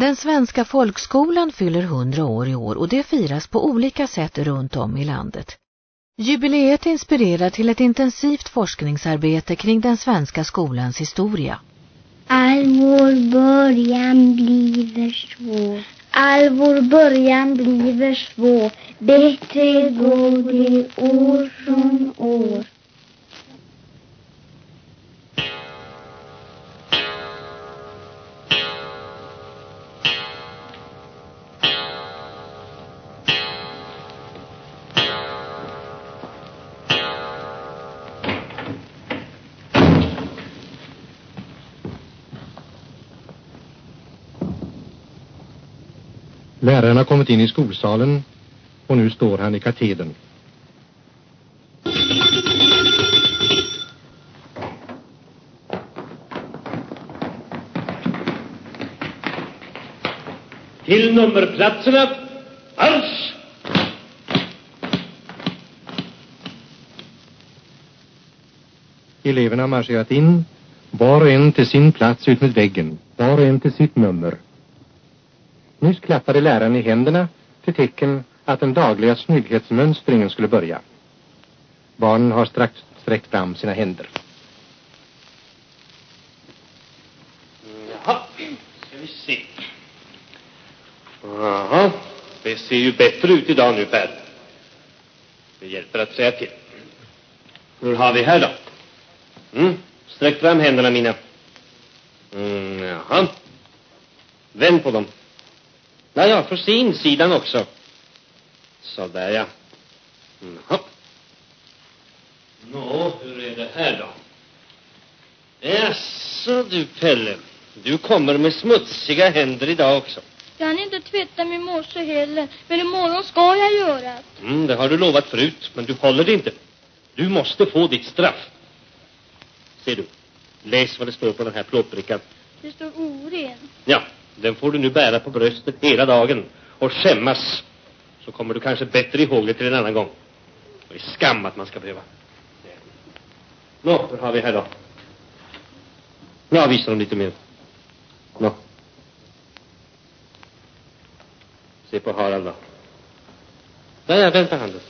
Den svenska folkskolan fyller 100 år i år och det firas på olika sätt runt om i landet. Jubileet inspirerar till ett intensivt forskningsarbete kring den svenska skolans historia. All vår början bliver svår. All vår början bliver svår. Bättre går det år från år. Läraren har kommit in i skolsalen och nu står han i katedern. Till nummerplatserna. Marsch! Eleverna har marscherat in, var och en till sin plats ut med väggen, var och en till sitt nummer. Nyss klappade läraren i händerna till tecken att den dagliga snygghetsmönstringen skulle börja. Barnen har strax sträckt fram sina händer. Jaha, ska vi se. Jaha, det ser ju bättre ut idag nu Per. Det hjälper att säga till. Hur har vi här då? Mm, sträck fram händerna mina. Mm, jaha. Vänd på dem. Ja, ja, får se insidan också. Så där ja. Jaha. Nå, hur är det här då? Jaså du Pelle. Du kommer med smutsiga händer idag också. Jag hann inte tvätta min morse heller, men imorgon ska jag göra. Mm, det har du lovat förut, men du håller det inte. Du måste få ditt straff. Ser du? Läs vad det står på den här plåtbrickan. Det står oren. Ja, den får du nu bära på bröstet hela dagen och skämmas. Så kommer du kanske bättre ihåg det till en annan gång. Det är skam att man ska behöva. Nå, hur har vi här då? Ja, visa dem lite mer. Nå. Se på Harald då. Ja, ja, vänta handen.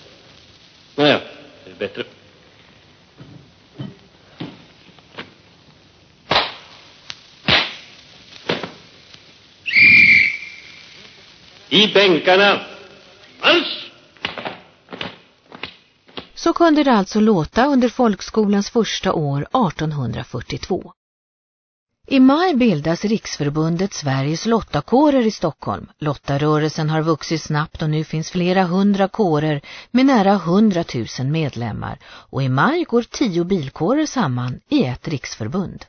Nåja, det är bättre. I bänkarna. Vals! Så kunde det alltså låta under folkskolans första år 1842. I maj bildas Riksförbundet Sveriges lottakårer i Stockholm. Lottarörelsen har vuxit snabbt och nu finns flera hundra kårer med nära hundratusen medlemmar och i maj går tio bilkårer samman i ett riksförbund.